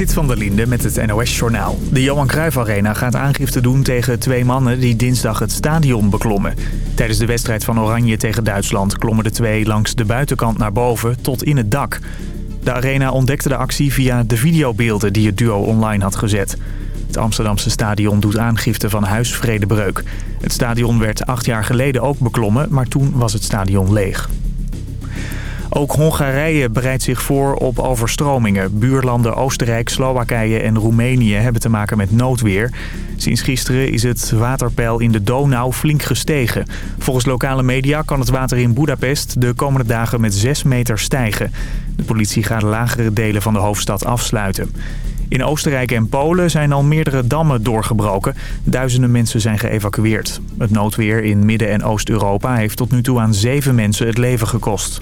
Zit van der Linde met het NOS-journaal. De Johan Cruijff Arena gaat aangifte doen tegen twee mannen die dinsdag het stadion beklommen. Tijdens de wedstrijd van Oranje tegen Duitsland klommen de twee langs de buitenkant naar boven tot in het dak. De Arena ontdekte de actie via de videobeelden die het duo online had gezet. Het Amsterdamse stadion doet aangifte van huisvredebreuk. Het stadion werd acht jaar geleden ook beklommen, maar toen was het stadion leeg. Ook Hongarije bereidt zich voor op overstromingen. Buurlanden Oostenrijk, Slowakije en Roemenië hebben te maken met noodweer. Sinds gisteren is het waterpeil in de Donau flink gestegen. Volgens lokale media kan het water in Budapest de komende dagen met 6 meter stijgen. De politie gaat lagere delen van de hoofdstad afsluiten. In Oostenrijk en Polen zijn al meerdere dammen doorgebroken. Duizenden mensen zijn geëvacueerd. Het noodweer in Midden- en Oost-Europa heeft tot nu toe aan zeven mensen het leven gekost.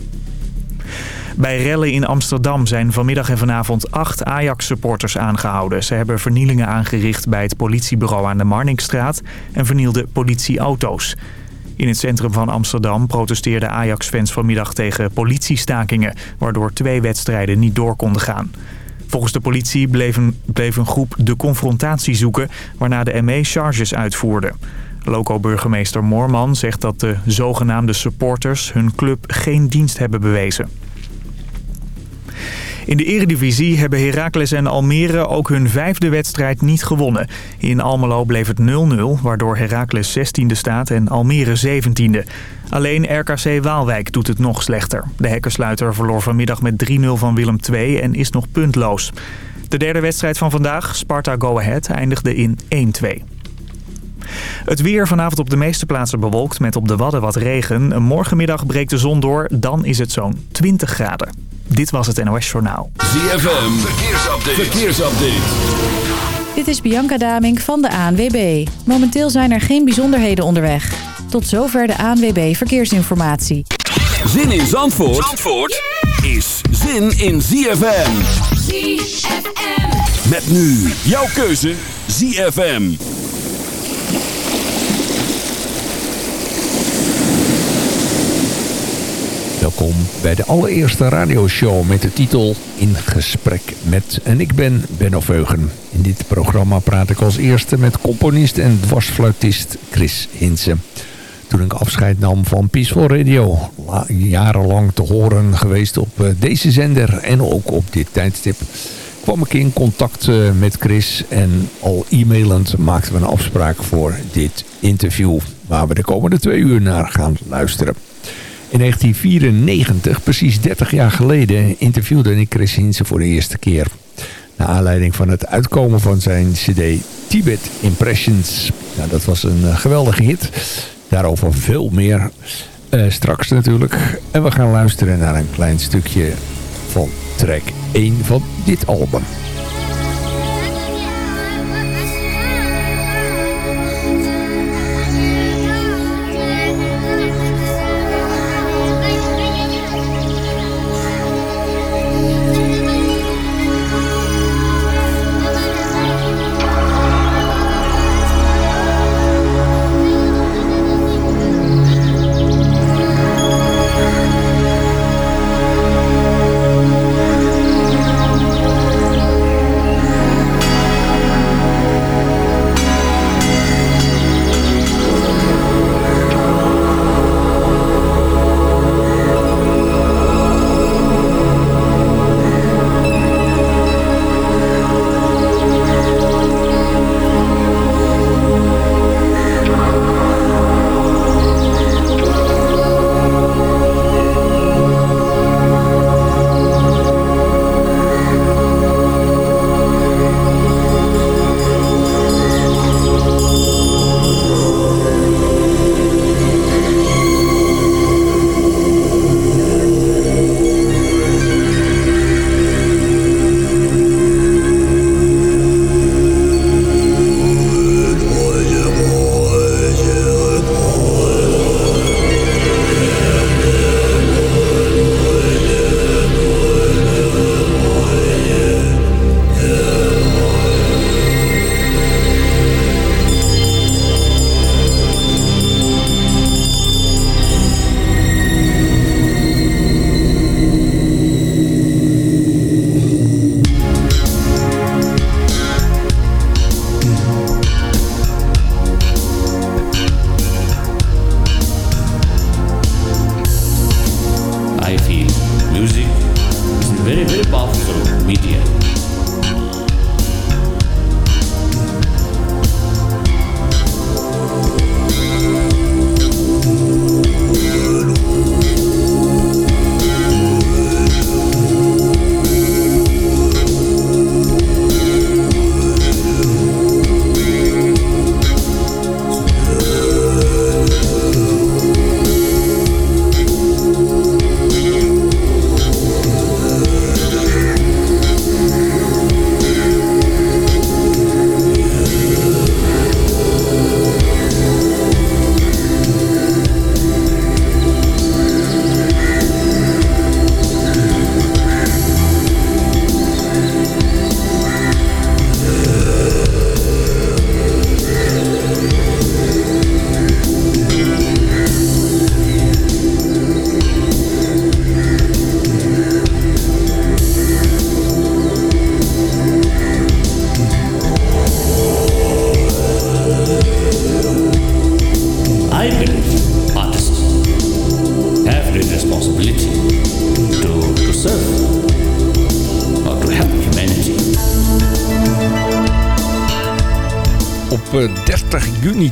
Bij rellen in Amsterdam zijn vanmiddag en vanavond acht Ajax-supporters aangehouden. Ze hebben vernielingen aangericht bij het politiebureau aan de Marnixstraat en vernielden politieauto's. In het centrum van Amsterdam protesteerden Ajax-fans vanmiddag tegen politiestakingen... waardoor twee wedstrijden niet door konden gaan. Volgens de politie bleef een, bleef een groep de confrontatie zoeken... waarna de ME charges uitvoerde. Loco-burgemeester Moorman zegt dat de zogenaamde supporters hun club geen dienst hebben bewezen. In de eredivisie hebben Heracles en Almere ook hun vijfde wedstrijd niet gewonnen. In Almelo bleef het 0-0, waardoor Heracles 16e staat en Almere 17e. Alleen RKC Waalwijk doet het nog slechter. De hekkersluiter verloor vanmiddag met 3-0 van Willem II en is nog puntloos. De derde wedstrijd van vandaag, Sparta Go Ahead, eindigde in 1-2. Het weer vanavond op de meeste plaatsen bewolkt met op de Wadden wat regen. Morgenmiddag breekt de zon door, dan is het zo'n 20 graden. Dit was het NOS Journaal. ZFM, verkeersupdate. verkeersupdate. Dit is Bianca Damink van de ANWB. Momenteel zijn er geen bijzonderheden onderweg. Tot zover de ANWB Verkeersinformatie. Zin in Zandvoort, Zandvoort is zin in ZFM. ZFM. Met nu jouw keuze ZFM. Welkom bij de allereerste radioshow met de titel In Gesprek met. En ik ben Benno Veugen. In dit programma praat ik als eerste met componist en dwarsfluitist Chris Hinsen. Toen ik afscheid nam van Peaceful Radio, jarenlang te horen geweest op eh, deze zender en ook op dit tijdstip, kwam ik in contact eh, met Chris en al e-mailend maakten we een afspraak voor dit interview, waar we de komende twee uur naar gaan luisteren. In 1994, precies 30 jaar geleden, interviewde ik Chris Hinsen voor de eerste keer. Naar aanleiding van het uitkomen van zijn cd Tibet Impressions. Nou, dat was een geweldige hit. Daarover veel meer uh, straks natuurlijk. En we gaan luisteren naar een klein stukje van track 1 van dit album.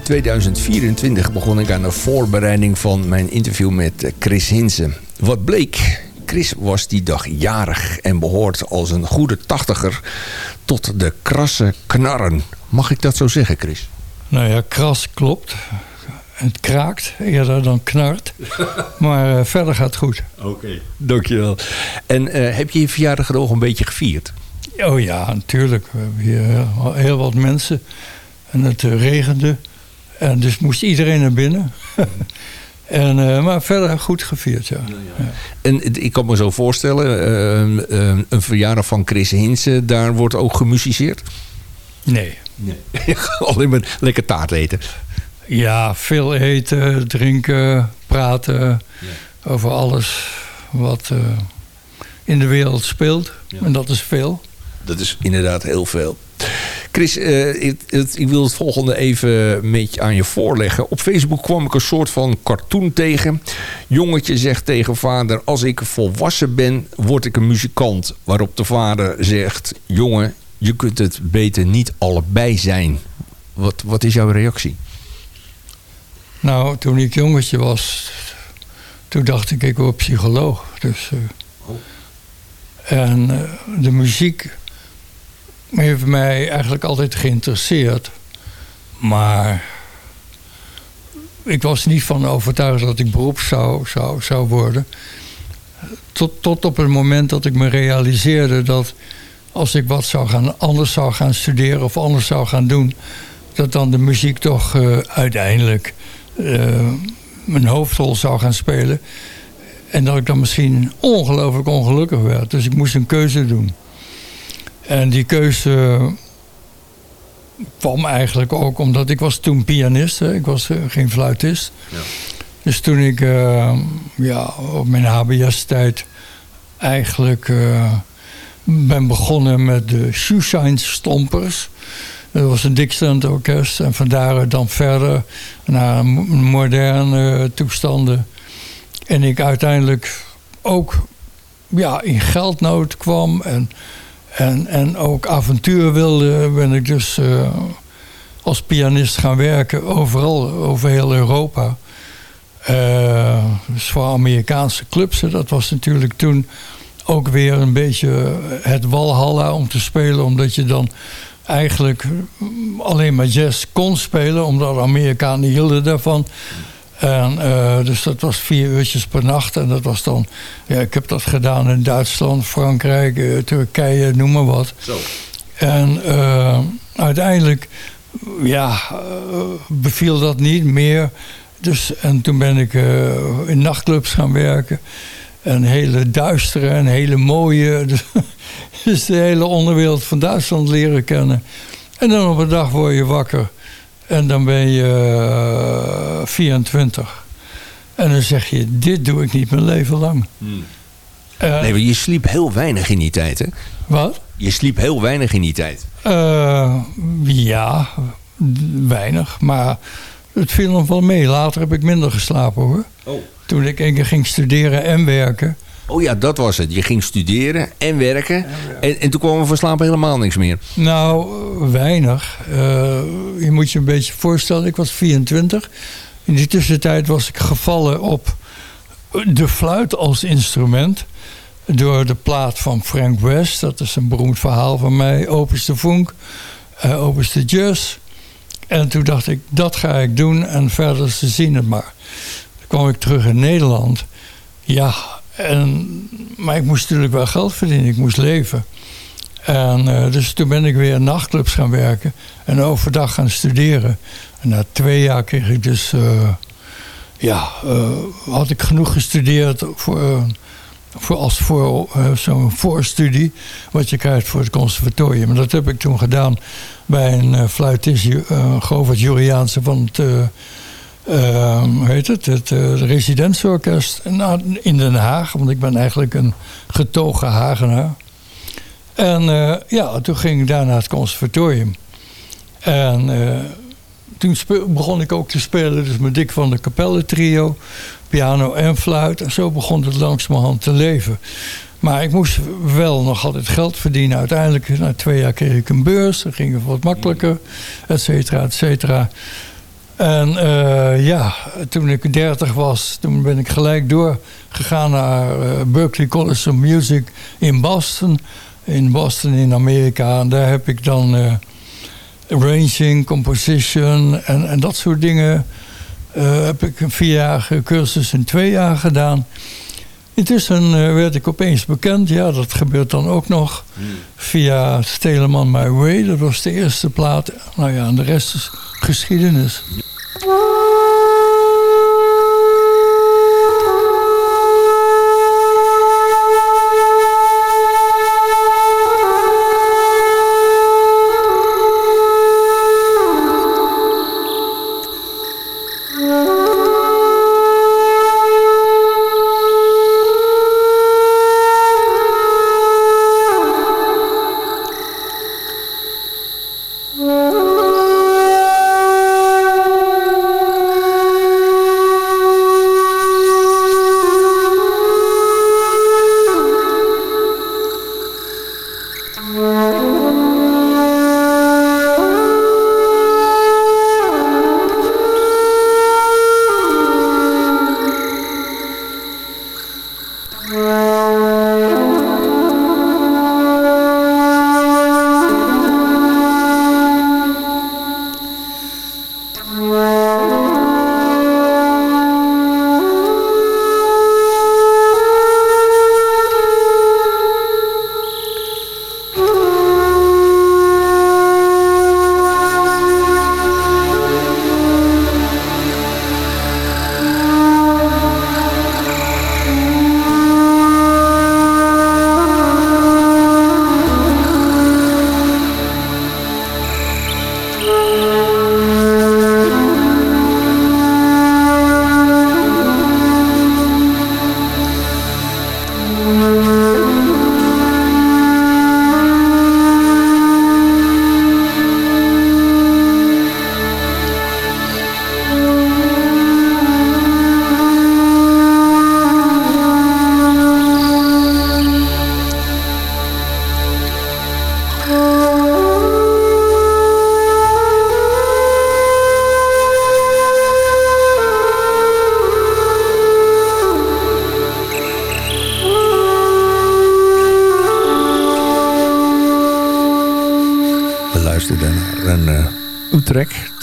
2024 begon ik aan de voorbereiding van mijn interview met Chris Hinsen. Wat bleek? Chris was die dag jarig en behoort als een goede tachtiger tot de krasse knarren. Mag ik dat zo zeggen, Chris? Nou ja, kras klopt. Het kraakt eerder dan knart. Maar eh, verder gaat het goed. Oké. Dankjewel. En eh, heb je je verjaardag er ook een beetje gevierd? Oh ja, natuurlijk. We hebben hier heel- heel wat mensen. En het eh, regende. En dus moest iedereen naar binnen. en, eh, maar verder goed gevierd, ja. En het- ik kan me zo voorstellen, eh, eh, een verjaardag van Chris Hinsen, daar wordt ook gemusiceerd? Nee. Alleen maar lekker taart eten. Ja, veel eten, drinken, praten. Over alles wat eh, in de wereld speelt. En dat is veel. Dat is inderdaad heel veel. Chris, eh, ik wil het volgende even met je aan je voorleggen. Op Facebook kwam ik een soort van cartoon tegen. Jongetje zegt tegen vader... als ik volwassen ben, word ik een muzikant. Waarop de vader zegt... jongen, je kunt het beter niet allebei zijn. Wat, wat is jouw reactie? Nou, toen ik jongetje was, toen dacht ik, ik word psycholoog. Dus, eh, En eh, de muziek heeft mij eigenlijk altijd geïnteresseerd. Maar ik was niet van overtuigd dat ik beroep zou, zou, zou worden. Tot, tot op het moment dat ik me realiseerde dat als ik wat zou gaan, anders zou gaan studeren of anders zou gaan doen, dat dan de muziek toch eh, uiteindelijk eh, mijn hoofdrol zou gaan spelen. En dat ik dan misschien ongelooflijk ongelukkig werd. Dus ik moest een keuze doen. En die keuze kwam eigenlijk ook omdat ik was toen pianist. Hè. Ik was eh, geen fluitist. Dus toen ik eh, ja, op mijn HBS-tijd eigenlijk eh, ben begonnen met de Shoeshine Stompers. Dat was een Dixieland orkest. En van daaruit dan verder naar mo- moderne toestanden. En ik uiteindelijk ook ja, in geldnood kwam. En, en, en ook avontuur wilde. Ben ik dus eh, als pianist gaan werken. Overal, over heel Europa. Eh, dus voor Amerikaanse clubs. Dat was natuurlijk toen ook weer een beetje het walhalla om te spelen. Omdat je dan eigenlijk alleen maar jazz kon spelen. Omdat Amerikanen hielden daarvan. En, eh, dus dat was vier uurtjes per nacht. En dat was dan... Ja, ik heb dat gedaan in Duitsland, Frankrijk, eh, Turkije, noem maar wat. En eh, uiteindelijk ja, beviel dat niet meer. Dus, en toen ben ik in nachtclubs gaan werken. Een hele duistere en hele mooie. Dus, dus de hele onderwereld van Duitsland leren kennen. En dan op een dag word je wakker. En dan ben je eh, 24. En dan zeg je, dit doe ik niet mijn leven lang. Eh, Nee, maar je sliep heel weinig in die tijd, hè? Wat? Je sliep heel weinig in die tijd. Eh, ja, weinig. Maar het viel nog wel mee. Later heb ik minder geslapen hoor. Oh. Toen ik één keer ging studeren en werken. Oh ja, dat was het. Je ging studeren en werken. En, en toen kwam er van slapen helemaal niks meer. Nou, eh, weinig. Uh, je moet je een beetje voorstellen, ik was 24. In die tussentijd was ik gevallen op de fluit als instrument. Door de plaat van Frank West. Dat is een beroemd verhaal van mij. Opus de Funk, uh, Opus de Jazz. En toen dacht ik, dat ga ik doen. En verder ze zien het maar. Toen kwam ik terug in Nederland. Ja, en, maar ik moest natuurlijk wel geld verdienen. Ik moest leven. En uh, dus toen ben ik weer nachtclubs gaan werken. En overdag gaan studeren. En na twee jaar kreeg ik dus... Uh, ja, uh, had ik genoeg gestudeerd voor, voor als voor, zo'n voorstudie. Wat je krijgt voor het conservatorium. En dat heb ik toen gedaan bij een fluitist, Govert Juriaanse van het uh, heet het, het uh, residentsorkest in Den Haag. Want ik ben eigenlijk een getogen Hagenaar. En uh, ja, toen ging ik daar naar het conservatorium. En uh, toen begon ik ook te spelen, dus met Dick van de Capelle trio, piano en fluit. En zo begon het langzamerhand te leven. Maar ik moest wel nog altijd geld verdienen. Uiteindelijk, na twee jaar kreeg ik een beurs. Dat ging wat makkelijker, et cetera, et cetera. En uh, ja, toen ik 30 was, toen ben ik gelijk doorgegaan naar uh, Berklee College of Music in Boston. In Boston in Amerika. En daar heb ik dan uh, arranging, composition en, en dat soort dingen. heb ik een vierjarige cursus in twee jaar gedaan. Intussen werd ik opeens bekend. Ja, dat gebeurt dan ook nog. Via Steleman My Way. Dat was de eerste plaat. Nou ja, en de rest is geschiedenis.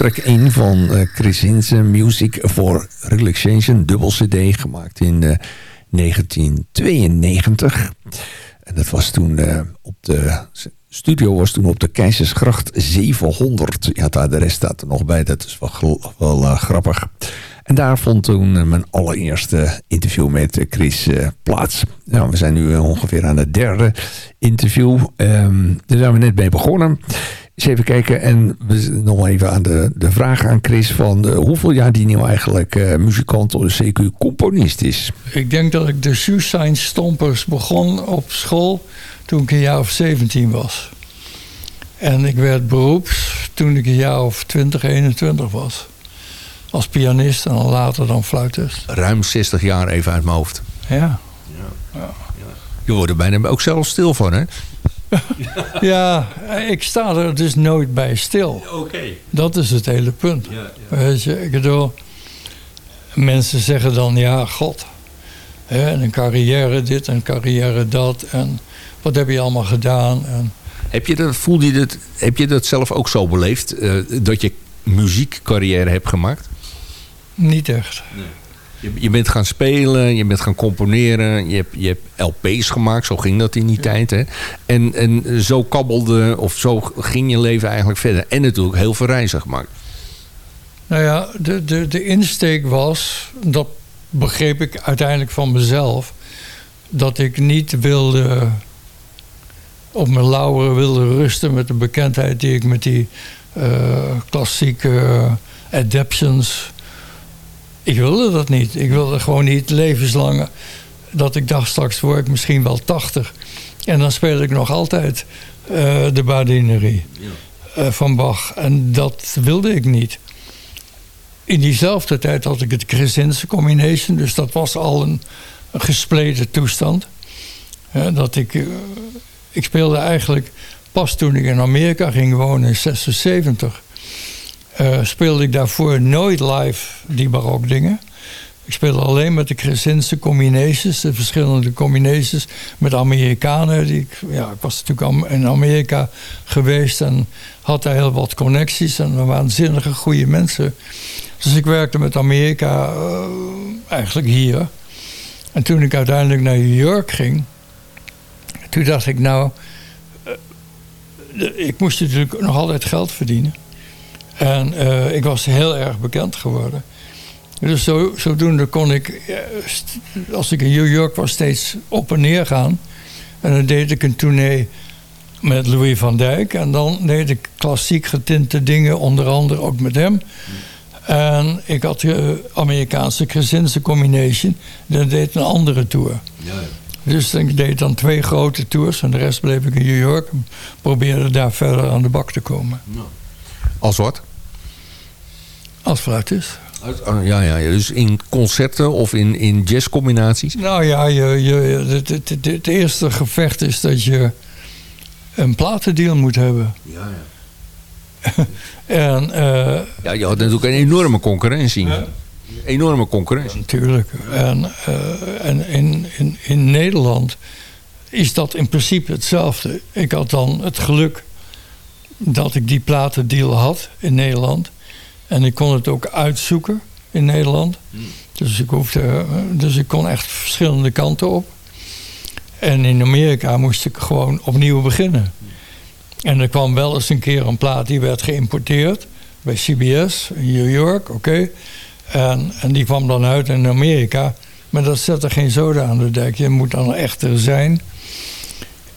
Track 1 van uh, Chris Hinsen, Music for Relaxation, dubbel cd, gemaakt in uh, 1992. En dat was toen op de studio was toen op de Keizersgracht 700. Ja, daar de rest staat er nog bij, dat is wel, wel grappig. En daar vond toen mijn allereerste interview met Chris plaats. Nou, we zijn nu ongeveer aan het derde interview. Um, daar zijn we net mee begonnen. Eens even kijken en we nog even aan de, de vraag aan Chris van uh, hoeveel jaar die nu eigenlijk uh, muzikant of CQ componist is. Ik denk dat ik de Shoeshine Stompers begon op school toen ik een jaar of 17 was. En ik werd beroeps toen ik een jaar of 20, 21 was. Als pianist en dan later dan fluitist. Ruim 60 jaar even uit mijn hoofd. Ja. Je wordt er bijna ook zelf stil van, hè? Ja, ik sta er dus nooit bij stil. Oké. Dat is het hele punt. Weet je, ik bedoel, mensen zeggen dan, ja, god, hè, en een carrière dit en een carrière dat en wat heb je allemaal gedaan? En, Heb je dat, voelde je dat, heb je dat zelf ook zo beleefd? eh, dat je muziekcarrière hebt gemaakt? niet echt. Je, je bent gaan spelen, je bent gaan componeren, je hebt, je hebt LP's gemaakt, zo ging dat in die tijd. Hè? En, en zo kabbelde, of zo ging je leven eigenlijk verder. En natuurlijk heel veel reizen gemaakt. Nou ja, de, de, de insteek was, dat begreep ik uiteindelijk van mezelf, dat ik niet wilde op mijn lauweren wilde rusten met de bekendheid die ik met die eh, klassieke adaptions. Ik wilde dat niet. Ik wilde gewoon niet levenslang dat ik dacht straks word ik misschien wel 80 en dan speel ik nog altijd eh, de Badinerie eh, van Bach en dat wilde ik niet. In diezelfde tijd had ik het Crescense Combination, dus dat was al een, een gespleten toestand. Dat ik, eh, ik speelde eigenlijk pas toen ik in Amerika ging wonen in 76. Eh, speelde ik daarvoor nooit live die barok dingen. Ik speelde alleen met de Crescense combinations, de verschillende combinations met Amerikanen. Die, ik- ja, ik was natuurlijk in Amerika geweest en had daar heel wat connecties en waanzinnige goede mensen. Dus ik werkte met Amerika eh, eigenlijk hier. En toen ik uiteindelijk naar New York ging, toen dacht ik nou, eh, ik moest natuurlijk nog altijd geld verdienen. En eh, ik was heel erg bekend geworden. Dus zo, zodoende kon ik, eh, als ik in New York was, steeds op en neer gaan. En dan deed ik een tournee met Louis van Dijk. En dan deed ik klassiek getinte dingen, onder andere ook met hem. En ik had de Amerikaanse Crescense Combination. Dat deed een andere tour. Dus ik deed dan twee grote tours. En de rest bleef ik in New York. Probeerde daar verder aan de bak te komen. Als wat? Als fluitist. Oh, ja, ja, ja, dus in concerten of in, in jazzcombinaties? Nou ja, je, je, het, het, het, het eerste gevecht is dat je een platendeal moet hebben. Ja, ja. En eh, ja, je had natuurlijk een enorme concurrentie. Enorme concurrentie. natuurlijk. En, eh, en in, in, in Nederland is dat in principe hetzelfde. Ik had dan het geluk dat ik die platendeal had in Nederland. En ik kon het ook uitzoeken in Nederland. Dus ik, hoefde, dus ik kon echt verschillende kanten op. En in Amerika moest ik gewoon opnieuw beginnen. En er kwam wel eens een keer een plaat die werd geïmporteerd bij CBS in New York, oké. En, en die kwam dan uit in Amerika. Maar dat zette geen zoden aan de dek. Je moet dan echter zijn.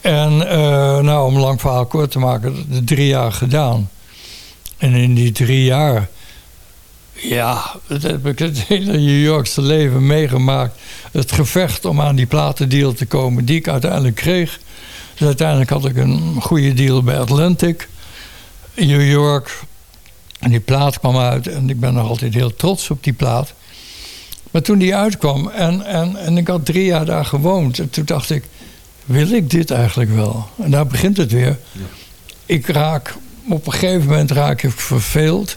En eh, nou, om lang verhaal kort te maken, de drie jaar gedaan. En in die drie jaar, ja, dat heb ik het hele New Yorkse leven meegemaakt. Het gevecht om aan die platendeal te komen, die ik uiteindelijk kreeg. Dus uiteindelijk had ik een goede deal bij Atlantic in New York. En die plaat kwam uit en ik ben nog altijd heel trots op die plaat. Maar toen die uitkwam en, en, en ik had drie jaar daar gewoond, en toen dacht ik, wil ik dit eigenlijk wel? En daar begint het weer. Ik raak, op een gegeven moment raak ik verveeld.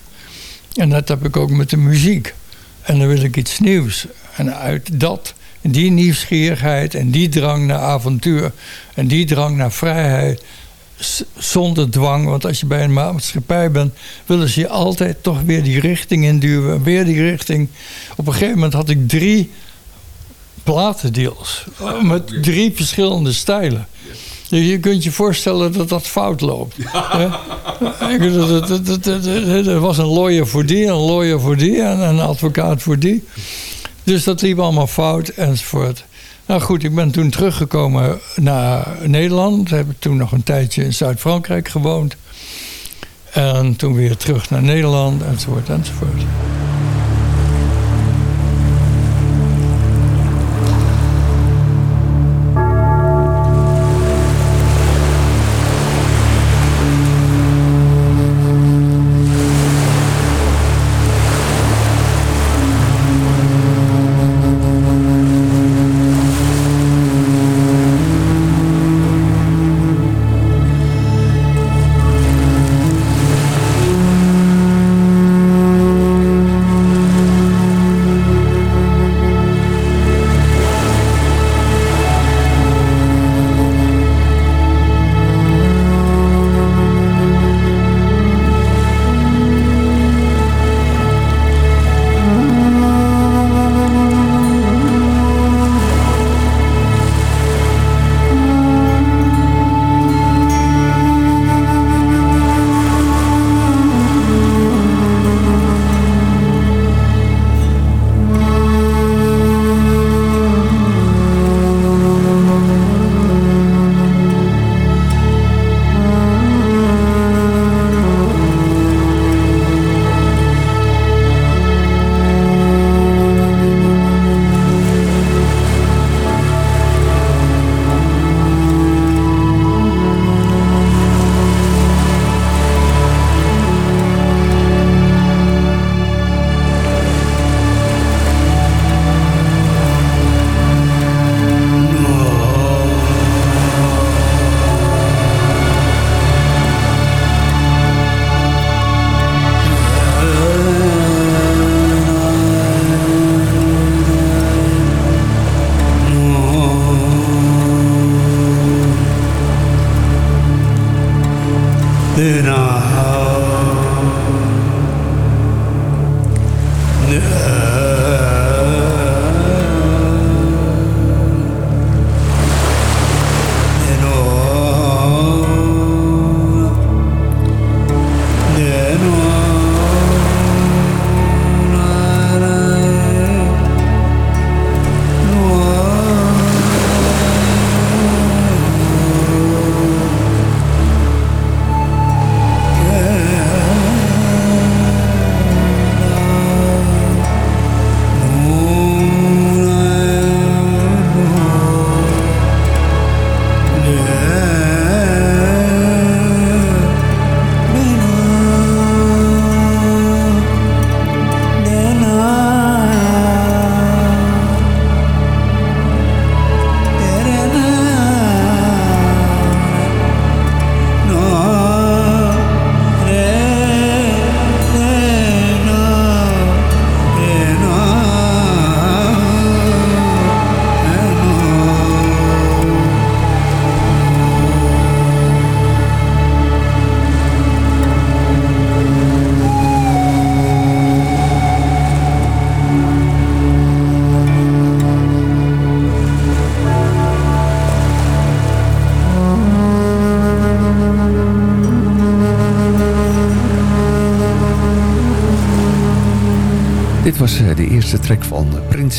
En dat heb ik ook met de muziek. En dan wil ik iets nieuws. En uit dat, die nieuwsgierigheid en die drang naar avontuur en die drang naar vrijheid, zonder dwang. Want als je bij een maatschappij bent, willen ze je altijd toch weer die richting induwen. Weer die richting. Op een gegeven moment had ik drie platendeals. eh, Met drie verschillende stijlen. Dus je kunt je voorstellen dat dat fout loopt. Dat- Er was een lawyer voor die, een lawyer voor die en een advocaat voor die. Dus dat liep allemaal fout enzovoort. Nou goed, ik ben toen teruggekomen naar Nederland. Heb toen nog een tijdje in Zuid-Frankrijk gewoond. En toen weer terug naar Nederland enzovoort enzovoort.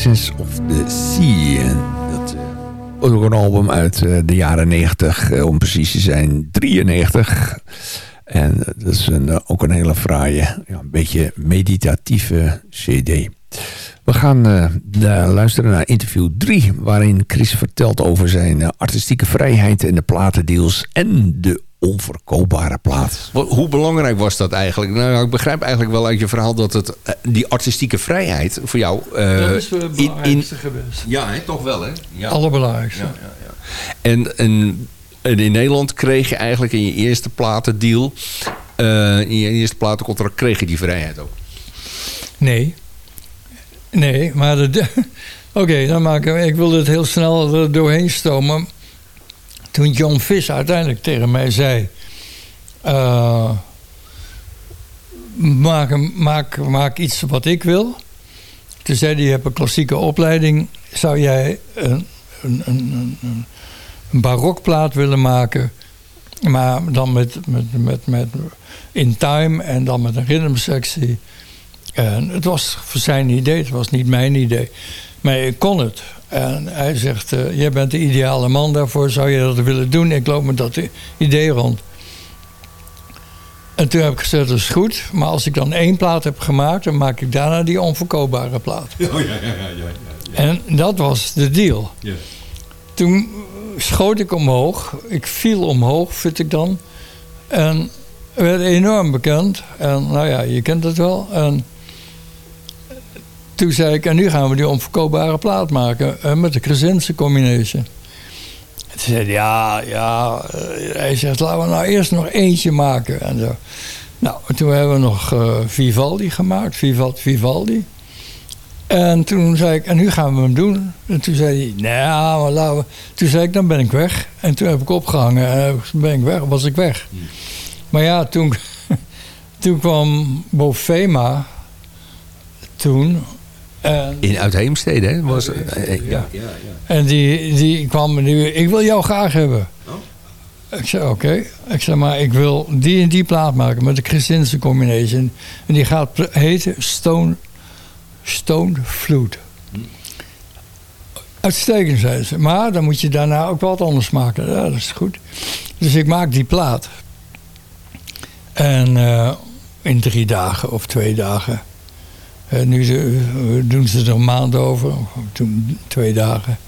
Princess of the Sea. Dat was ook een album uit eh, de jaren 90, eh, om precies te zijn 93. En dat is een, ook een hele fraaie, ja, een beetje meditatieve cd. We gaan luisteren naar interview 3... waarin Chris vertelt over zijn artistieke vrijheid... en de platendeals en de onverkoopbare plaat. Hoe belangrijk was dat eigenlijk? Nou, ik begrijp eigenlijk wel uit je verhaal dat het, eh, die artistieke vrijheid voor jou... Uh, dat is het belangrijkste in, geweest. Ja, hè, toch wel hè? Ja. Allerbelangrijkste. Ja, ja, ja. En, en, en, in Nederland kreeg je eigenlijk in je eerste platendeal... Uh, in je eerste platencontract kreeg je die vrijheid ook? Nee. Nee, maar... Oké, okay, dan maken ik wil het heel snel er doorheen stomen toen John Vis uiteindelijk tegen mij zei... Uh, maak, maak, maak iets wat ik wil. Toen zei hij, je hebt een klassieke opleiding. Zou jij een, een, een, een, een barokplaat willen maken... maar dan met, met, met, met in time en dan met een rhythmsectie... En het was voor zijn idee, het was niet mijn idee. Maar ik kon het. En hij zegt, uh, jij bent de ideale man daarvoor, zou je dat willen doen? Ik loop met dat idee rond. En toen heb ik gezegd, dat is goed. Maar als ik dan één plaat heb gemaakt, dan maak ik daarna die onverkoopbare plaat. Oh, ja, ja, ja, ja. En dat was de deal. Ja. Toen schoot ik omhoog. Ik viel omhoog, vind ik dan. En werd enorm bekend. En nou ja, je kent het wel. En toen zei ik, en nu gaan we die onverkoopbare plaat maken uh, met de Crescense combination. Toen zei hij, ja, ja. Uh, hij zegt, laten we nou eerst nog eentje maken. En zo. Nou, toen hebben we nog uh, Vivaldi gemaakt, Vivaldi, Vivaldi. En toen zei ik, en nu gaan we hem doen. En toen zei hij, nou, maar laten we... Toen zei ik, dan ben ik weg. En toen heb ik opgehangen en ben ik weg, was ik weg. Hmm. Maar ja, toen, toen kwam Bofema toen en, in Uitheemstede, hè? Was, ja, ja, ja, ja, En die, die kwam nu, ik wil jou graag hebben. Oh. Ik zei, oké. Okay. Ik zei, maar ik wil die en die plaat maken met de Christinse combination. En die gaat heten Stone, Stone Flute. Hm. Uitstekend, zei ze. Maar dan moet je daarna ook wat anders maken. Ja, dat is goed. Dus ik maak die plaat. En uh, in drie dagen of twee dagen uh, nu doen ze er een maand over, toen twee dagen.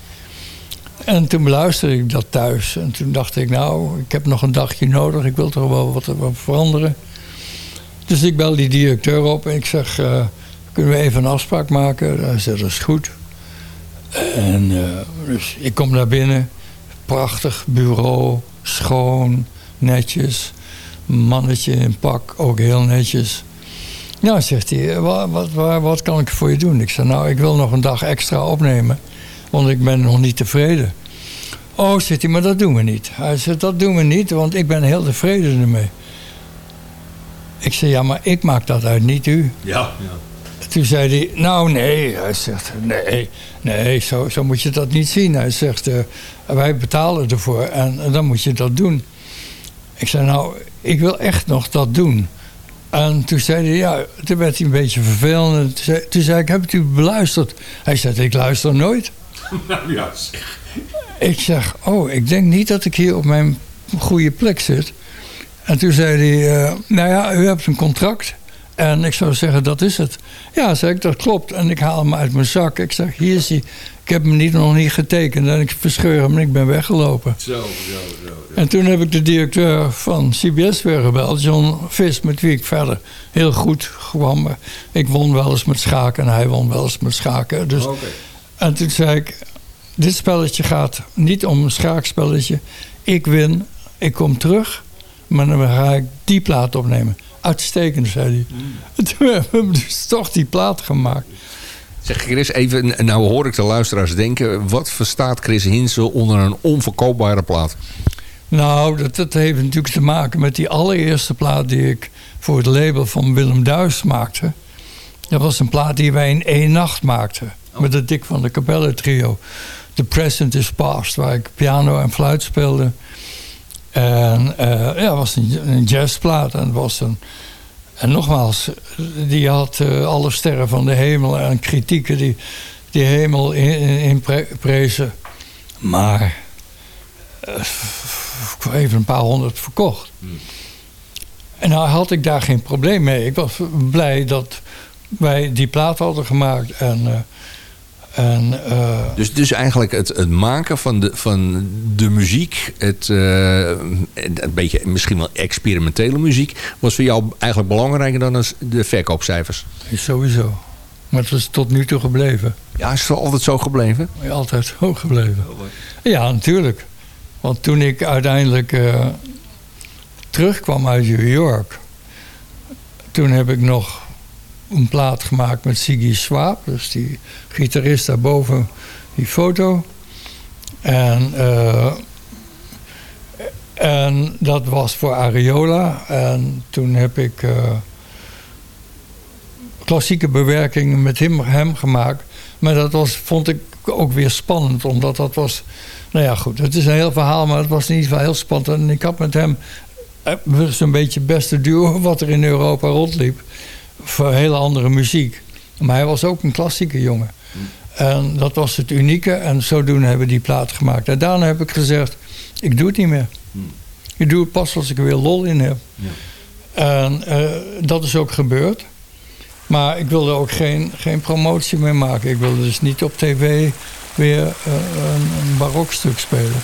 En toen beluisterde ik dat thuis. En toen dacht ik, nou, ik heb nog een dagje nodig. Ik wil toch wel wat, wat veranderen. Dus ik bel die directeur op en ik zeg... Uh, kunnen we even een afspraak maken? Hij zegt, dat is goed. En dus ik kom naar binnen. Prachtig bureau, schoon, netjes. Mannetje in pak, ook heel netjes. Nou, zegt hij, wat, wat, wat, kan ik voor je doen? Ik zei, nou, ik wil nog een dag extra opnemen. Want ik ben nog niet tevreden. Oh, zegt hij, maar dat doen we niet. Hij zegt, dat doen we niet, want ik ben heel tevreden ermee. Ik zei, ja, maar ik maak dat uit, niet u. Ja. Toen zei hij, nou nee. Hij zegt, nee, nee zo, zo moet je dat niet zien. Hij zegt, eh, wij betalen ervoor en, en dan moet je dat doen. Ik zei, nou, ik wil echt nog dat doen. En toen zei hij, ja, toen werd hij een beetje vervelend. En Toen zei, toen zei ik, heb ik u beluisterd? Hij zei, ik luister nooit. ja. Ik zeg, oh, ik denk niet dat ik hier op mijn goede plek zit. En toen zei hij, eh, nou ja, u hebt een contract. En ik zou zeggen, dat is het. Ja, zei ik, dat klopt. En ik haal hem uit mijn zak. Ik zeg, hier is hij. Ik heb hem niet, nog niet getekend. En ik verscheur hem en ik ben weggelopen. Zo, zo, zo. En toen heb ik de directeur van CBS weer gebeld, John Vis, met wie ik verder heel goed kwam. Ik won wel eens met schaken en hij won wel eens met schaken. Dus, En toen zei ik, dit spelletje gaat niet om een schaakspelletje. Ik win, ik kom terug, maar dan ga ik die plaat opnemen. Uitstekend, zei hij. En toen hebben we dus toch die plaat gemaakt. Zeg Chris, even, nou hoor ik de luisteraars denken. Wat verstaat Chris Hinsel onder een onverkoopbare plaat? Nou, dat, dat heeft natuurlijk te maken met die allereerste plaat die ik voor het label van Willem Duis maakte. Dat was een plaat die wij in één nacht maakten. Met het Dick van de Capelle trio. The Present is Past, waar ik piano en fluit speelde. En uh, ja, het was een, jazzplaat. En, was een, en nogmaals, die had uh, alle sterren van de hemel en kritieken die die hemel in, in, in pre prezen. Maar uh, even een paar honderd verkocht. Hmm. En nou had ik daar geen probleem mee. Ik was blij dat wij die plaat hadden gemaakt. En, en, uh, dus, dus eigenlijk het, het maken van de, van de muziek, het, uh, een beetje misschien wel experimentele muziek, was voor jou eigenlijk belangrijker dan de verkoopcijfers? Sowieso. Maar het is tot nu toe gebleven. Ja, is het altijd zo gebleven? Ja, altijd zo gebleven. Ja, natuurlijk. Want toen ik uiteindelijk uh, terugkwam uit New York, toen heb ik nog een plaat gemaakt met Siggy Swaap, dus die gitarist daarboven, die foto. En, uh, en dat was voor Areola. En toen heb ik uh, klassieke bewerkingen met hem, gemaakt. Maar dat was, vond ik ook weer spannend, omdat dat was nou ja, goed. Het is een heel verhaal, maar het was ieder geval heel spannend. En ik had met hem zo'n beetje het beste duo wat er in Europa rondliep. Voor hele andere muziek. Maar hij was ook een klassieke jongen. En dat was het unieke. En zodoende hebben we die plaat gemaakt. En daarna heb ik gezegd, ik doe het niet meer. Ik doe het pas als ik er weer lol in heb. Ja. En uh, dat is ook gebeurd. Maar ik wilde ook geen, geen promotie meer maken. Ik wilde dus niet op tv weer uh, een, een barokstuk spelen.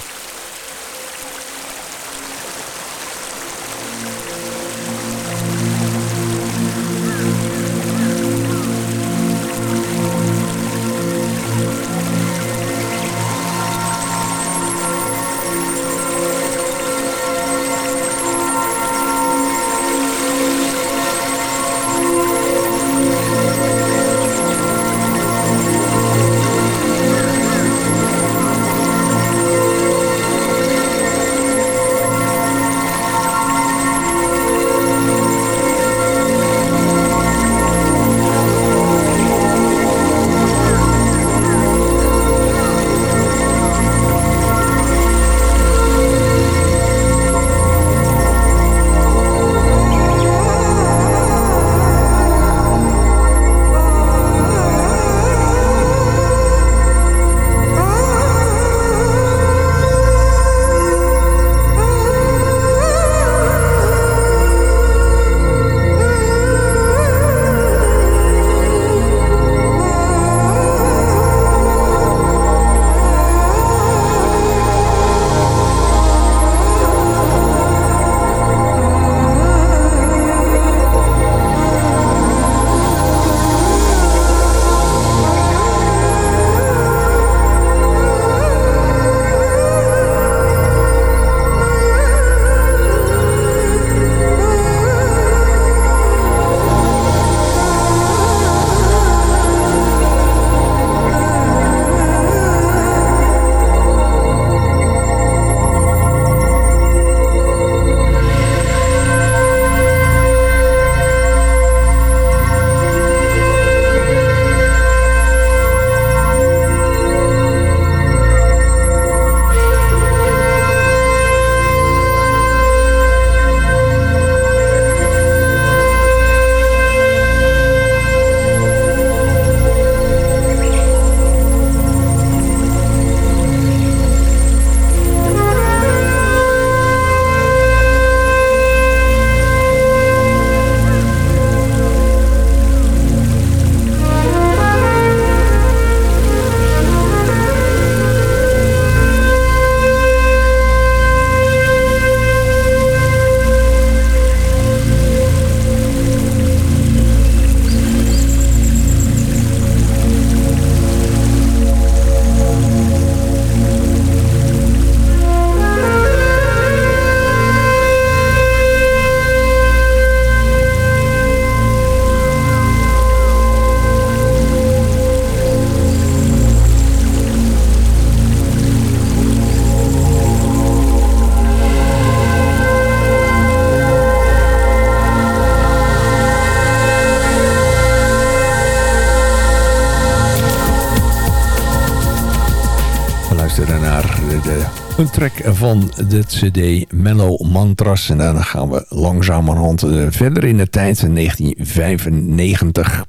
Van de cd Mellow Mantras. En daarna gaan we langzamerhand uh, verder in de tijd, 1995.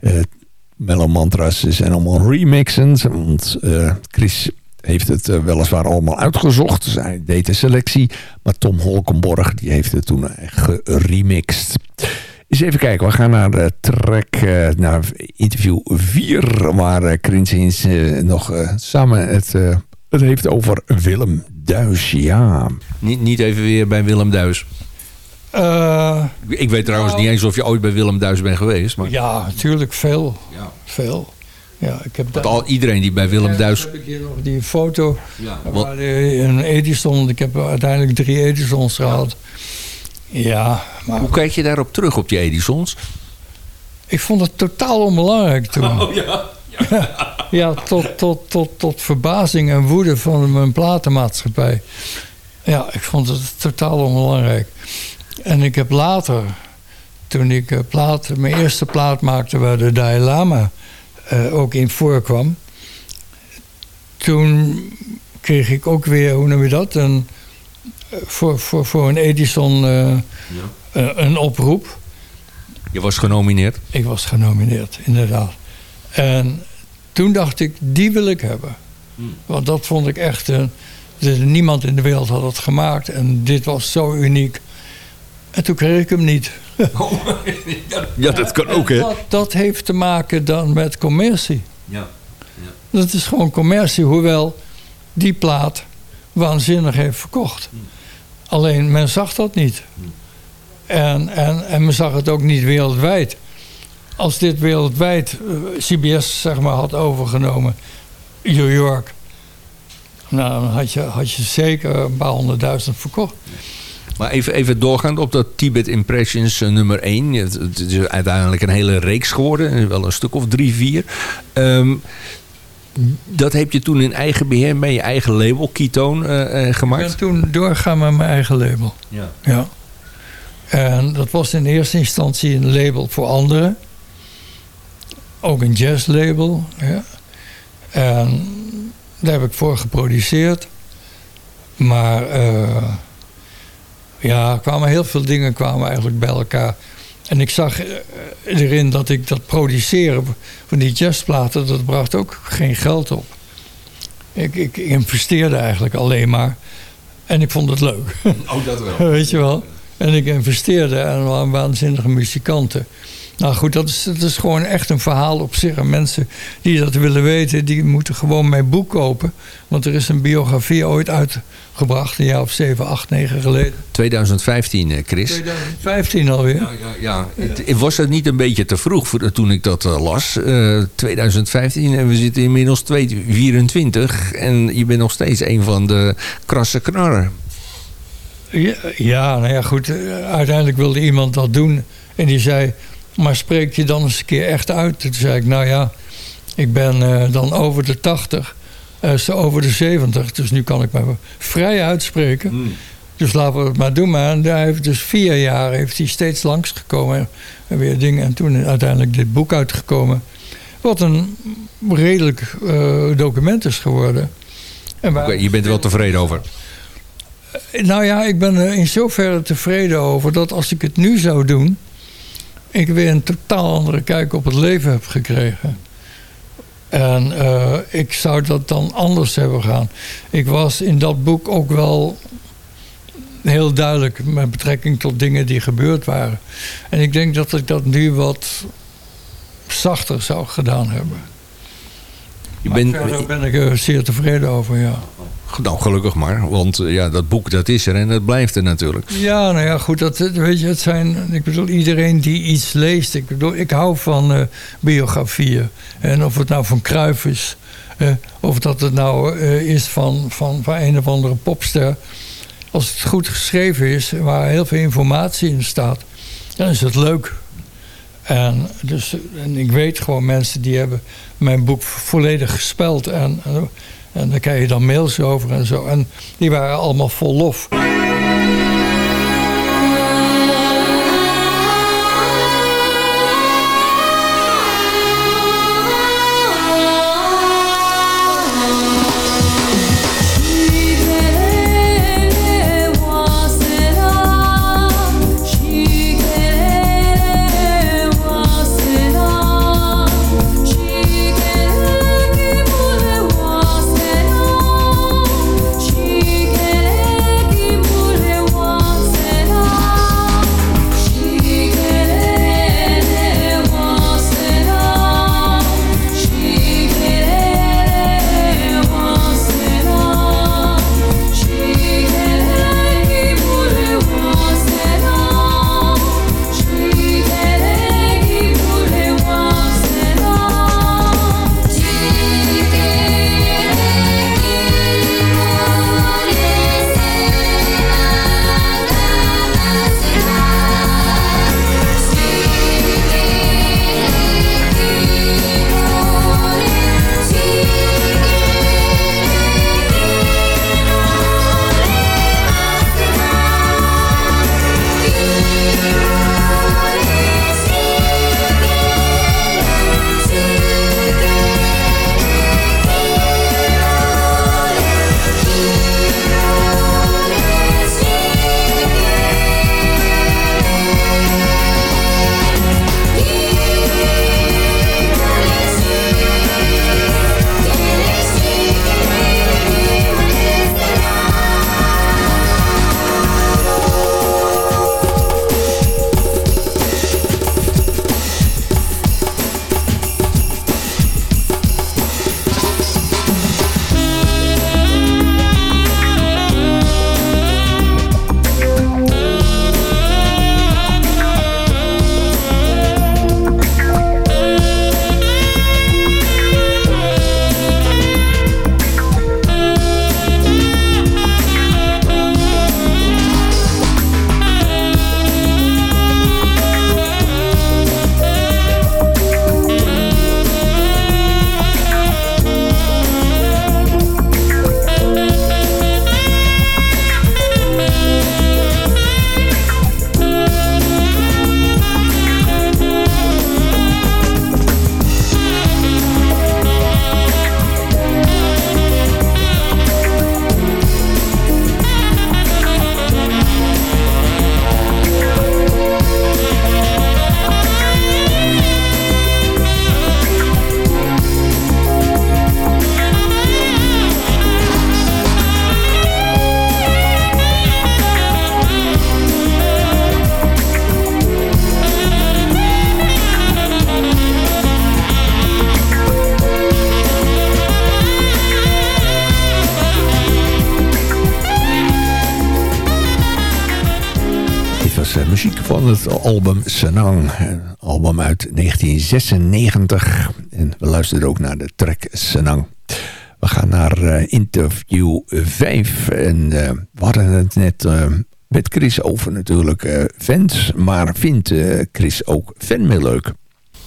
Uh, Mellow Mantras zijn allemaal remixen. Want uh, Chris heeft het weliswaar allemaal uitgezocht. Hij deed de selectie. Maar Tom Holkenborg die heeft het toen geremixed. Eens even kijken, we gaan naar de track, naar interview 4, waar uh, nog samen het, het heeft over Willem Duis. Ja. Niet, niet even weer bij Willem Duis. ik weet trouwens nou, niet eens of je ooit bij Willem Duis bent geweest. Maar... Ja, natuurlijk veel. Ja. Veel. Ja, ik heb Want al iedereen die bij Willem Duis... heb ik hier nog die foto. Ja, waar een Edison, ik heb uiteindelijk drie Edisons gehad. Ja, maar... Hoe kijk je daarop terug, op die Edisons? Ik vond het totaal onbelangrijk toen. Oh, ja. Ja, ja tot, tot, tot, tot verbazing en woede van mijn platenmaatschappij. Ja, ik vond het totaal onbelangrijk. En ik heb later, toen ik plaat, mijn eerste plaat maakte... waar de Dalai Lama uh, ook in voorkwam... toen kreeg ik ook weer, hoe noem je dat... Een, voor, voor, voor een Edison uh, ja. een oproep. Je was genomineerd? Ik was genomineerd, inderdaad. En toen dacht ik, die wil ik hebben. Hmm. Want dat vond ik echt... Uh, niemand in de wereld had het gemaakt. En dit was zo uniek. En toen kreeg ik hem niet. Oh, ja, dat kan ook, hè? Dat, dat, heeft te maken dan met commercie. Ja. ja. Dat is gewoon commercie. Hoewel die plaat waanzinnig heeft verkocht. Hmm. Alleen men zag dat niet. En, en, en men zag het ook niet wereldwijd. Als dit wereldwijd uh, CBS zeg maar, had overgenomen, New York, nou, dan had je, had je zeker een paar honderdduizend verkocht. Maar even, even doorgaand op dat Tibet Impressions uh, nummer 1. Het, het, is uiteindelijk een hele reeks geworden. Wel een stuk of drie, vier. Um, dat heb je toen in eigen beheer met je eigen label, Ketoon, uh, uh, gemaakt? Ik ben toen doorgaan met mijn eigen label. Ja. ja. En dat was in eerste instantie een label voor anderen. Ook een jazzlabel. Ja. En daar heb ik voor geproduceerd. Maar uh, ja, kwamen heel veel dingen kwamen eigenlijk bij elkaar. En ik zag erin dat ik dat produceren van die jazzplaten, dat bracht ook geen geld op. Ik, ik, investeerde eigenlijk alleen maar. En ik vond het leuk. Oh, dat wel. Weet je wel. En ik investeerde en waren waanzinnige muzikanten. Nou goed, dat is, dat is gewoon echt een verhaal op zich. En mensen die dat willen weten, die moeten gewoon mijn boek kopen. Want er is een biografie ooit uitgebracht, een jaar of 7, 8, 9 geleden. 2015, Chris. 2015 alweer. Ja, ja, ja. Was het niet een beetje te vroeg voor, toen ik dat uh, las? Uh, 2015 en we zitten inmiddels 2024. En je bent nog steeds een van de krasse knarren. Ja, ja, nou ja, goed. Uiteindelijk wilde iemand dat doen. En die zei, maar spreek je dan eens een keer echt uit? Toen zei ik, nou ja, ik ben uh, dan over de 80, uh, zo over de 70. Dus nu kan ik me vrij uitspreken. Mm. Dus laten we het maar doen. Maar en daar heeft dus vier jaar heeft hij steeds langsgekomen. En weer dingen. En toen uiteindelijk dit boek uitgekomen. Wat een redelijk uh, document is geworden. Okay, je bent er wel tevreden over? Nou ja, ik ben er in zoverre tevreden over... dat als ik het nu zou doen ik weer een totaal andere kijk op het leven heb gekregen. En uh, ik zou dat dan anders hebben gaan. Ik was in dat boek ook wel heel duidelijk met betrekking tot dingen die gebeurd waren. En ik denk dat ik dat nu wat zachter zou gedaan hebben. Je bent, daar ben ik er zeer tevreden over, ja. Nou, gelukkig maar. Want eh, ja, dat boek dat is er en dat blijft er natuurlijk. Ja, nou ja, goed. Dat, weet je, het zijn, ik bedoel, iedereen die iets leest. Ik bedoel, ik hou van uh, biografieën. En of het nou van Kruif is. Uh, of dat het nou is van, van, van een of andere popster. Als het goed geschreven is, waar heel veel informatie in staat. Dan is het leuk. En, dus, en ik weet gewoon mensen die hebben mijn boek volledig gespeld. En, en daar krijg je dan mails over en zo. En die waren allemaal vol lof. Muziek van het album Senang. Album uit 1996. En we luisteren ook naar de track Senang. We gaan naar uh, interview 5. En uh, we hadden het net uh, met Chris over natuurlijk fans. Maar vindt Chris ook fanmail leuk?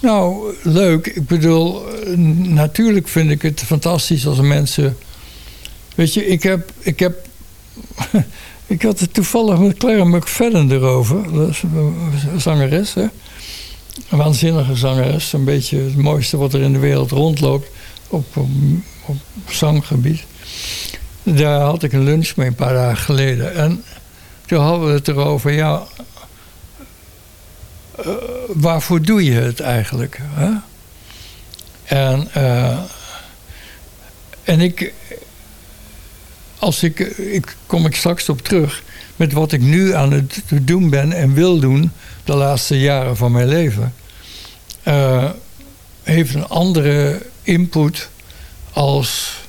Nou, leuk. Ik bedoel, natuurlijk vind ik het fantastisch als mensen... Weet je, ik heb... Ik heb Ik had het toevallig met Claire McFadden erover. Dat is een zangeres? Een waanzinnige zangeres. Een beetje het mooiste wat er in de wereld rondloopt op, op, zanggebied. Daar had ik een lunch mee een paar dagen geleden. En toen hadden we het erover, ja... Uh, waarvoor doe je het eigenlijk? Hè? En, uh, en ik, als ik, ik kom ik straks op terug met wat ik nu aan het doen ben en wil doen de laatste jaren van mijn leven, uh, heeft een andere input als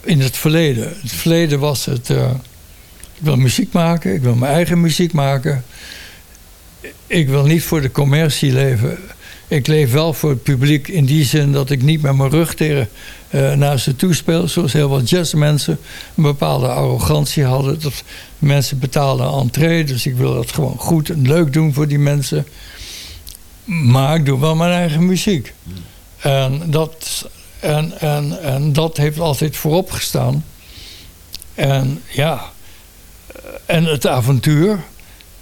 in het verleden. Het verleden was het, uh, ik wil muziek maken, ik wil mijn eigen muziek maken. Ik wil niet voor de commercie leven. Ik leef wel voor het publiek in die zin dat ik niet met mijn rug tegen uh, naar ze toespeel. Zoals heel wat jazzmensen een bepaalde arrogantie hadden. Dat mensen betaalden entree. Dus ik wil dat gewoon goed en leuk doen voor die mensen. Maar ik doe wel mijn eigen muziek. En dat, en, en, en dat heeft altijd voorop gestaan. En ja, en het avontuur.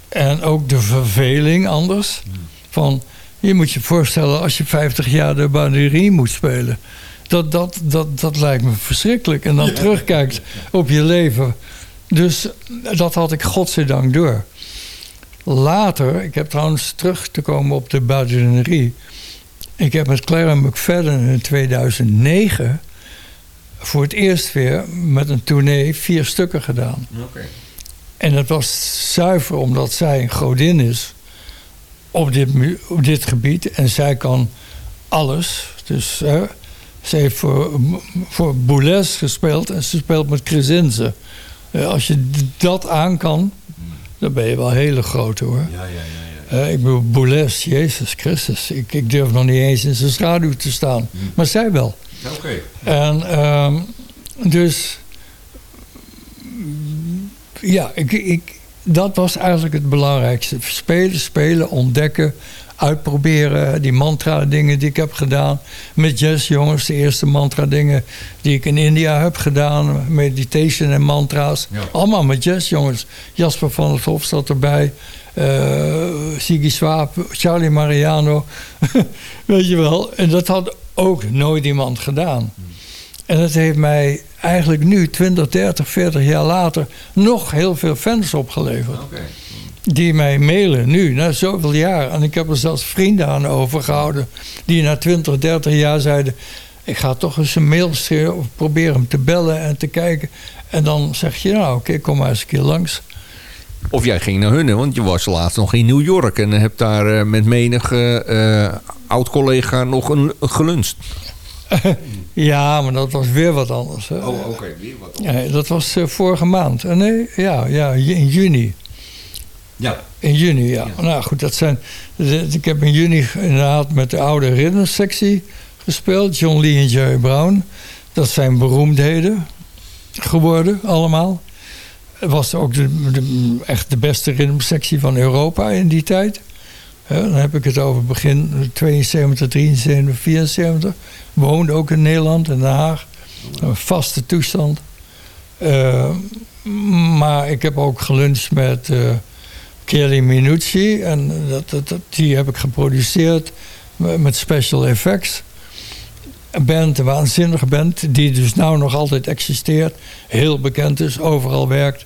En ook de verveling anders. Van, je moet je voorstellen als je 50 jaar de banderie moet spelen. Dat, dat, dat, dat lijkt me verschrikkelijk. En dan terugkijkt op je leven. Dus dat had ik godzijdank door. Later, ik heb trouwens terug te komen op de buitenerie. Ik heb met Clara McFadden in 2009 voor het eerst weer met een tournee vier stukken gedaan. Okay. En dat was zuiver omdat zij een godin is op dit, op dit gebied. En zij kan alles. Dus ze heeft voor, voor Boulez gespeeld en ze speelt met Kresinze. Uh, als je dat aan kan, dan ben je wel hele groot hoor. Ja, ja, ja, ja. Uh, ik bedoel, Boulez, Jezus Christus. Ik, ik durf nog niet eens in zijn schaduw te staan. Hmm. Maar zij wel. Oké. En um, dus... Ja, ik, ik, dat was eigenlijk het belangrijkste. Spelen, spelen, ontdekken, uitproberen. Die mantra dingen die ik heb gedaan. Met jazzjongens, de eerste mantra dingen die ik in India heb gedaan. Meditation en mantra's. Allemaal met jazzjongens. Jasper van het Hof zat erbij. Uh, Siggy Swaap, Charlie Mariano. Weet je wel. En dat had ook nooit iemand gedaan. En dat heeft mij eigenlijk nu, 20, 30, 40 jaar later, nog heel veel fans opgeleverd. Die mij mailen nu, na zoveel jaar. En ik heb er zelfs vrienden aan overgehouden. Die na 20, 30 jaar zeiden. Ik ga toch eens een mail sturen of probeer hem te bellen en te kijken. En dan zeg je, nou oké, kom maar eens een keer langs. Of jij ging naar hun, want je was laatst nog in New York... en hebt daar eh, met menige uh, oud-collega nog een, een geluncht. ja, maar dat was weer wat anders. Hè. Oh, oké, weer wat anders. Ja, dat was uh, vorige maand. Uh, nee, ja, ja, in juni. Ja. In juni, ja. Nou goed, dat zijn... Ik heb in juni inderdaad met de oude ritmesectie gespeeld. John Lee en Jerry Brown. Dat zijn beroemdheden geworden, allemaal. Het was ook de, de, echt de beste ritmesectie van Europa in die tijd. Dan heb ik het over begin 72, 73, 74 woonde ook in Nederland, in Den Haag. Een vaste toestand. Uh, maar ik heb ook geluncht met uh, Kelly Minucci. En dat, die heb ik geproduceerd met special effects. Een band, een waanzinnige band, die dus nou nog altijd existeert. Heel bekend is, overal werkt.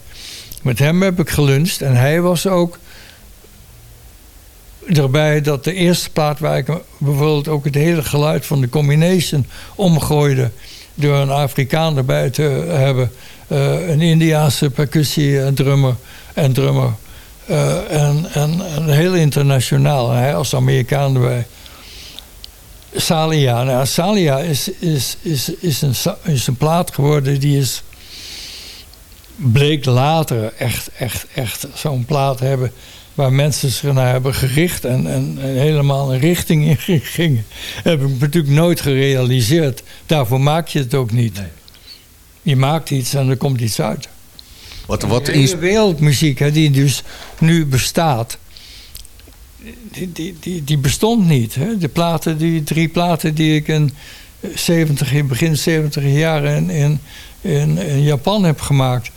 Met hem heb ik geluncht en hij was ook erbij dat de eerste plaat waar ik bijvoorbeeld ook het hele geluid van de combination omgooide. Door een Afrikaan erbij te hebben. Uh, een Indiaanse percussie en drummer. En drummer. En, en, heel internationaal. hij als Amerikaan erbij. Salia. Nou, Salia is, is, is, is, een, is een plaat geworden die is bleek later echt, echt, echt zo'n plaat hebben waar mensen zich naar hebben gericht en, en, en helemaal een richting in gingen. Heb ik natuurlijk nooit gerealiseerd. Daarvoor maak je het ook niet. Je maakt iets en er komt iets uit. Wat, wat De is... wereldmuziek hè, die dus nu bestaat, die, die, die, die bestond niet. Hè? De platen, die drie platen die ik in, 70, in begin 70 jaren in, in, in, in Japan heb gemaakt.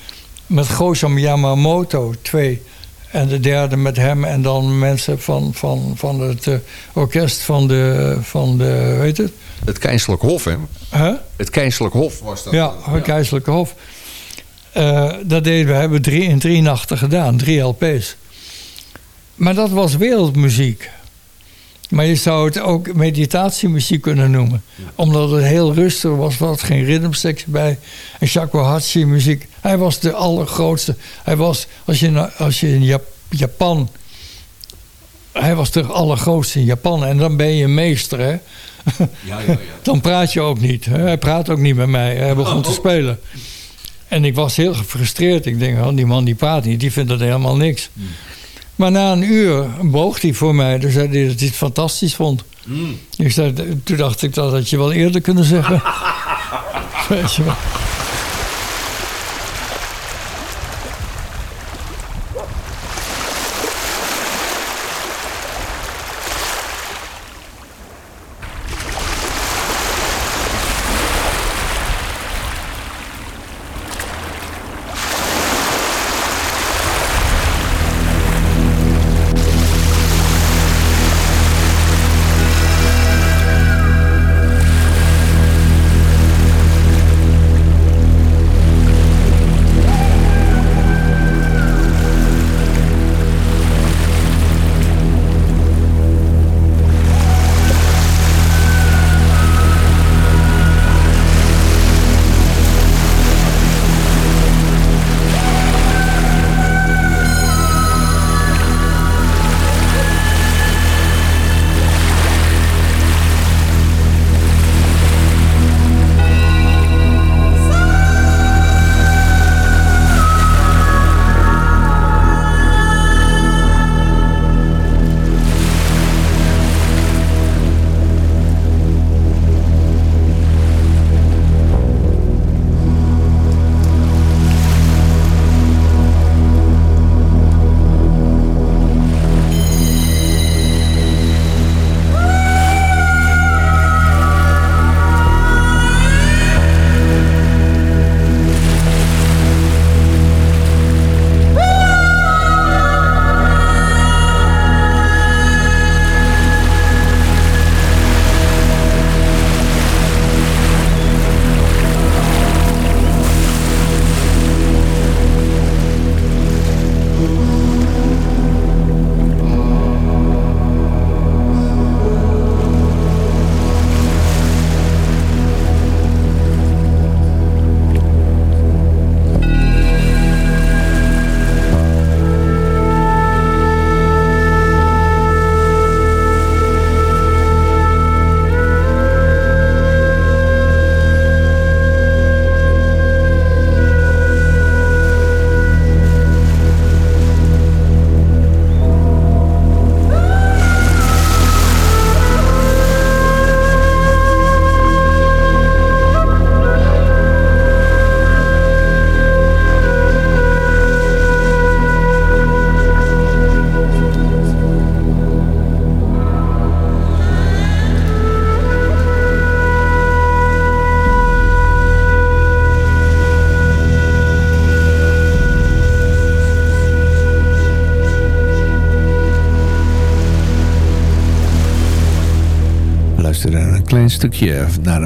Met Gosam Yamamoto, twee. En de derde met hem en dan mensen van, van, van het eh, orkest van de, van de, weet het? Het Keizerlijk Hof, hè? Huh? Het Keizerlijk Hof was dat. Ja, het Keizerlijke Hof. Eh, dat deden we, hebben we drie, in drie nachten gedaan, drie LP's. Maar dat was wereldmuziek. Maar je zou het ook meditatiemuziek kunnen noemen. Omdat het heel rustig was, er was geen ritmesectie bij. En shakuhachi muziek. Hij was de allergrootste. Hij was, als je, als je in Jap- Japan... Hij was de allergrootste in Japan. En dan ben je een meester, hè. Ja, ja, ja. Dan praat je ook niet. Hè? Hij praat ook niet met mij. Hij begon te spelen. En ik was heel gefrustreerd. Ik denk, oh, die man die praat niet, die vindt dat helemaal niks. Maar na een uur boog hij voor mij. Dus zei hij dat hij het fantastisch vond. Ik zei, toen dacht ik, dat had je wel eerder kunnen zeggen. Weet je wel.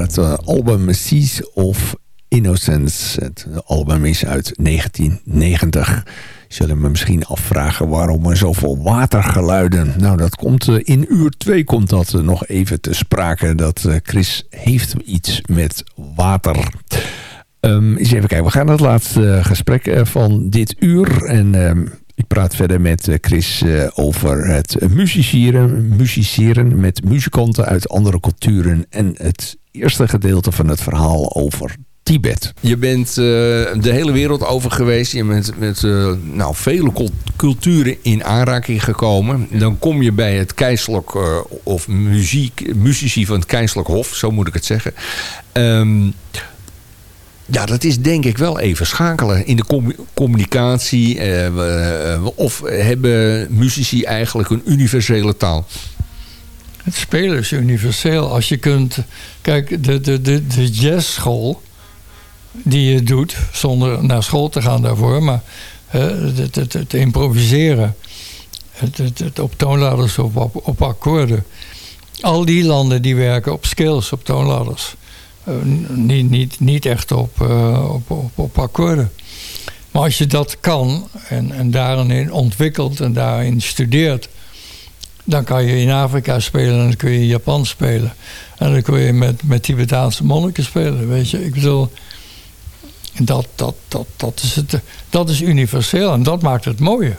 Het eh, album Seas of Innocence. Het album is uit 1990. Zullen me misschien afvragen waarom er zoveel watergeluiden. Nou, dat komt eh, in uur 2 komt dat eh, nog even te sprake. Dat eh, Chris heeft iets met water. Ehm, eens even kijken, we gaan naar het laatste gesprek eh, van dit uur. En ehm, ik praat verder met eh, Chris eh, over het musiceren, musiceren met muzikanten uit andere culturen. En het eerste gedeelte van het verhaal over Tibet. Je bent eh, de hele wereld over geweest. Je bent met nou, vele culturen in aanraking gekomen. Dan kom je bij het keizerlijk, uh, of muziek, muzici van het keizerlijk hof, zo moet ik het zeggen. Um, ja, dat is denk ik wel even schakelen in de com communicatie. of hebben muzici eigenlijk een universele taal? Het spelen is universeel. Als je kunt... Kijk, de, de, de, de jazzschool die je doet... zonder naar school te gaan daarvoor... maar het, improviseren... Het, het, het op toonladders op, op akkoorden... al die landen die werken op skills, op toonladders... Uh, niet, niet, niet echt op, uh, op, op, op, akkoorden. Maar als je dat kan en, en daarin ontwikkelt en daarin studeert... dan kan je in Afrika spelen en dan kun je in Japan spelen. En dan kun je met, met Tibetaanse monniken spelen, weet je. Ik bedoel, dat, dat, dat, dat, is het, dat is universeel en dat maakt het mooie.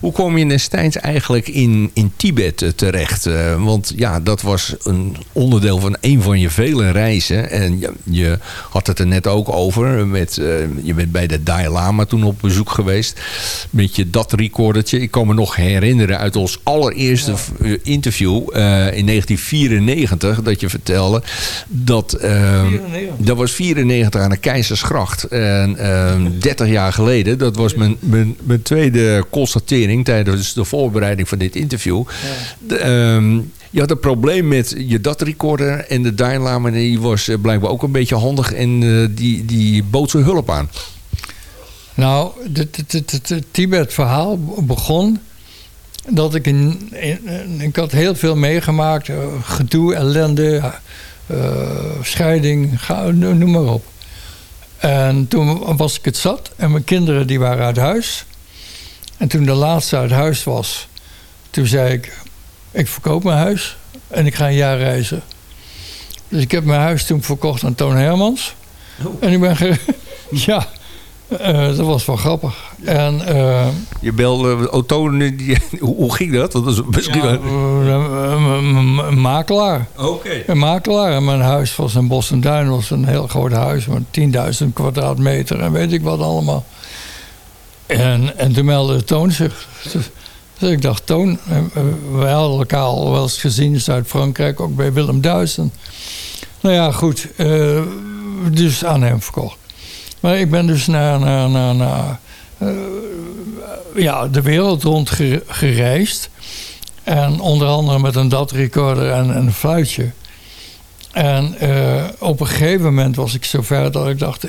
Hoe kom je destijds eigenlijk in, in Tibet eh, terecht? Uh, want ja, dat was een onderdeel van een van je vele reizen. En je, je had het er net ook over. Met, uh, je bent bij de Dalai Lama toen op bezoek geweest. Met je dat recordertje. Ik kan me nog herinneren uit ons allereerste ja. interview uh, in 1994. Dat je vertelde dat... dat was 94 aan de Keizersgracht. En 30 jaar geleden. Dat was mijn, mijn, mijn tweede constatering tijdens de voorbereiding van dit interview. Um, je had een probleem met je DAT-recorder en de Dalai die was eh, blijkbaar ook een beetje handig en uh, die, die bood zijn hulp aan. Nou, het Tibet-verhaal begon dat ik in, in, ik had heel veel meegemaakt. Gedoe, ellende, scheiding, noem maar op. En toen was ik het zat en mijn kinderen die waren uit huis. En toen de laatste uit huis was, toen zei ik: Ik verkoop mijn huis en ik ga een jaar reizen. Dus ik heb mijn huis toen verkocht aan Toon Hermans. Oh. En ik ben. ja, uh, dat was wel grappig. En, uh, je belde uh, Toon, hoe ging dat? dat is misschien ja, een makelaar. Oké. Een makelaar. En mijn huis was in Bos en Duin. was een heel groot huis met 10.000 kwadraatmeter en weet ik wat allemaal. En, en toen meldde Toon zich. Dus ik dacht, Toon, wij hadden elkaar al wel eens gezien in Zuid-Frankrijk, ook bij Willem Duisen. Nou ja, goed, uh, dus aan hem verkocht. Maar ik ben dus naar, naar, naar, naar ja, de wereld rond gereisd. En onder andere met een DAT-recorder en, en, een fluitje. En op een gegeven moment was ik zover dat ik dacht...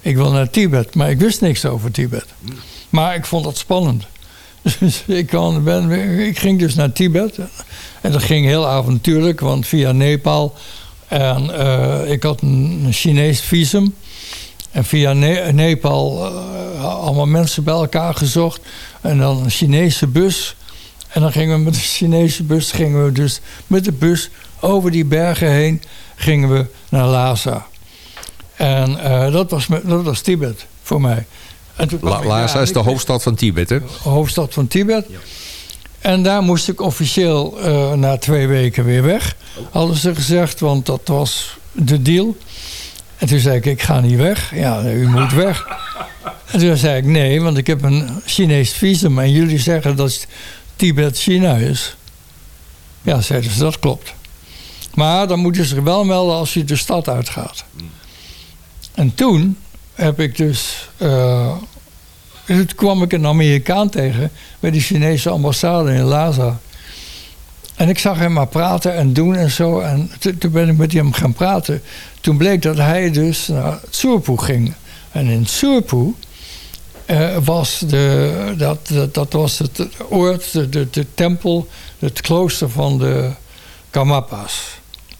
ik wil naar Tibet, maar ik wist niks over Tibet. Maar ik vond dat spannend. Dus ik, ben, ik ging dus naar Tibet. En dat ging heel avontuurlijk, want via Nepal. En uh, ik had een Chinees visum. En via ne Nepal uh, allemaal mensen bij elkaar gezocht. En dan een Chinese bus. En dan gingen we met de Chinese bus, gingen we dus met de bus over die bergen heen, gingen we naar Lhasa. En uh, dat, was, dat was Tibet voor mij. Lhasa is de hoofdstad van Tibet, hè? Hoofdstad van Tibet. Ja. En daar moest ik officieel uh, na twee weken weer weg. Hadden ze gezegd, want dat was de deal. En toen zei ik, ik ga niet weg. Ja, u moet weg. En toen zei ik, nee, want ik heb een Chinees visum. En jullie zeggen dat Tibet China is. Ja, zeiden ze, dat klopt. Maar dan moeten ze wel melden als je de stad uitgaat. En toen heb ik dus. Uh, toen kwam ik een Amerikaan tegen bij de Chinese ambassade in Lhasa. En ik zag hem maar praten en doen en zo. En toen ben ik met hem gaan praten. Toen bleek dat hij dus naar Tsurpu ging. En in Tsurpu uh, was, de, dat, dat, dat, was het oord, de, de, de, tempel, het klooster van de Kamapas.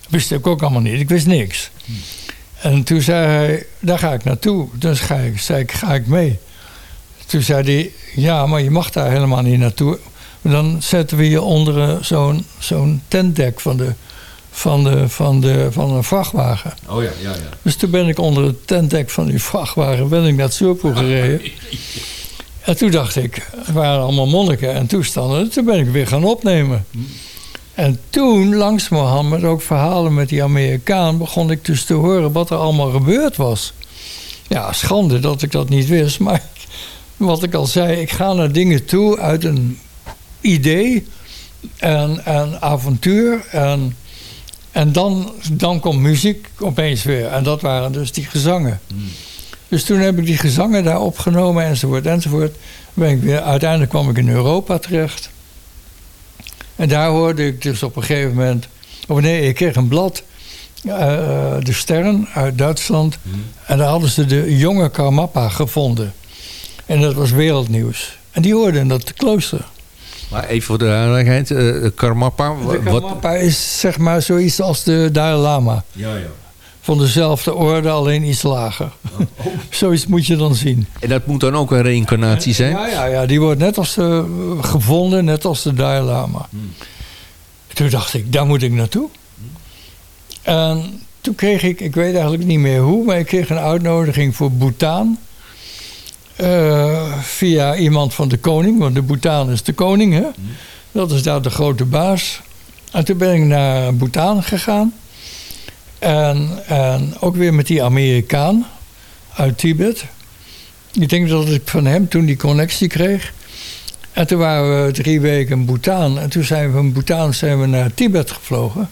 wist ik ook allemaal niet. Ik wist niks. En toen zei hij, daar ga ik naartoe. Dus ga ik, zei ik, ga ik mee. Toen zei hij, ja, maar je mag daar helemaal niet naartoe. Dan zetten we je onder zo'n zo'n tentdek van, de, van, de, van, de, van een vrachtwagen. Oh ja, ja, ja. Dus toen ben ik onder het tentdek van die vrachtwagen ben ik naar Surpo gereden. En toen dacht ik, er waren allemaal monniken en toestanden. Toen ben ik weer gaan opnemen. En toen, langzamerhand, met ook verhalen met die Amerikaan... begon ik dus te horen wat er allemaal gebeurd was. Ja, schande dat ik dat niet wist. Maar wat ik al zei, ik ga naar dingen toe uit een idee en, en avontuur. En, en dan, dan komt muziek opeens weer. En dat waren dus die gezangen. Dus toen heb ik die gezangen daar opgenomen enzovoort enzovoort. Ben ik weer, uiteindelijk kwam ik in Europa terecht. En daar hoorde ik dus op een gegeven moment... Of nee, ik kreeg een blad. eh, de Sterren uit Duitsland. En daar hadden ze de jonge Karmappa gevonden. En dat was wereldnieuws. En die hoorden in dat klooster. Maar even voor de duidelijkheid. eh Karmapa. De Wat, is zeg maar zoiets als de Dalai Lama. ja, ja. Van dezelfde orde, alleen iets lager. Zoiets moet je dan zien. En dat moet dan ook een reïncarnatie zijn? Ja, ja, ja, die wordt net als de, gevonden, net als de Dalai Lama. Toen dacht ik, daar moet ik naartoe. En toen kreeg ik, ik weet eigenlijk niet meer hoe, maar ik kreeg een uitnodiging voor Bhutan. Eh, via iemand van de koning, want de Bhutan is de koning, hè? Dat is daar de grote baas. En toen ben ik naar Bhutan gegaan. En, en ook weer met die Amerikaan uit Tibet. Ik denk dat ik van hem toen die connectie kreeg. En toen waren we drie weken in Bhutan. En toen zijn we van Bhutan zijn we naar Tibet gevlogen.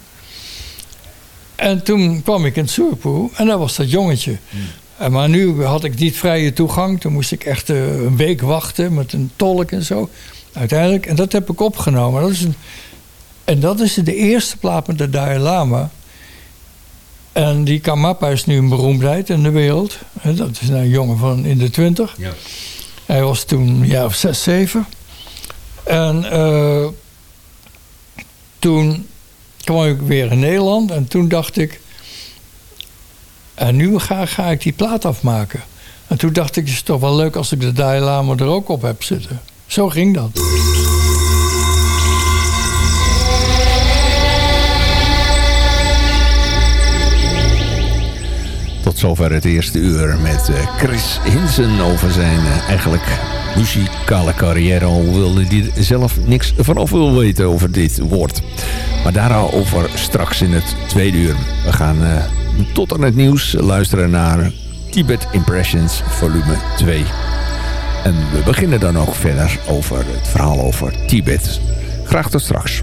En toen kwam ik in Surpu en daar was dat jongetje. En maar nu had ik niet vrije toegang. Toen moest ik echt eh, een week wachten met een tolk en zo. Uiteindelijk. En dat heb ik opgenomen. Dat is een, en dat is de eerste plaat met de Dalai Lama. En die Karmapa is nu een beroemdheid in de wereld. Dat is nou een jongen van in de twintig. Ja. Hij was toen een jaar of zes, zeven. En eh, toen kwam ik weer in Nederland. En toen dacht ik... En nu ga, ga ik die plaat afmaken. En toen dacht ik, het is toch wel leuk als ik de Dalai Lama er ook op heb zitten. Zo ging dat. Tot zover het eerste uur met eh, Chris Hinsen over zijn eh, eigenlijk muzikale carrière. Al wilde hij zelf niks vanaf wil weten over dit woord. Maar daarover straks in het tweede uur. We gaan eh, tot aan het nieuws luisteren naar Tibet Impressions volume 2. En we beginnen dan ook verder over het verhaal over Tibet. Graag tot straks.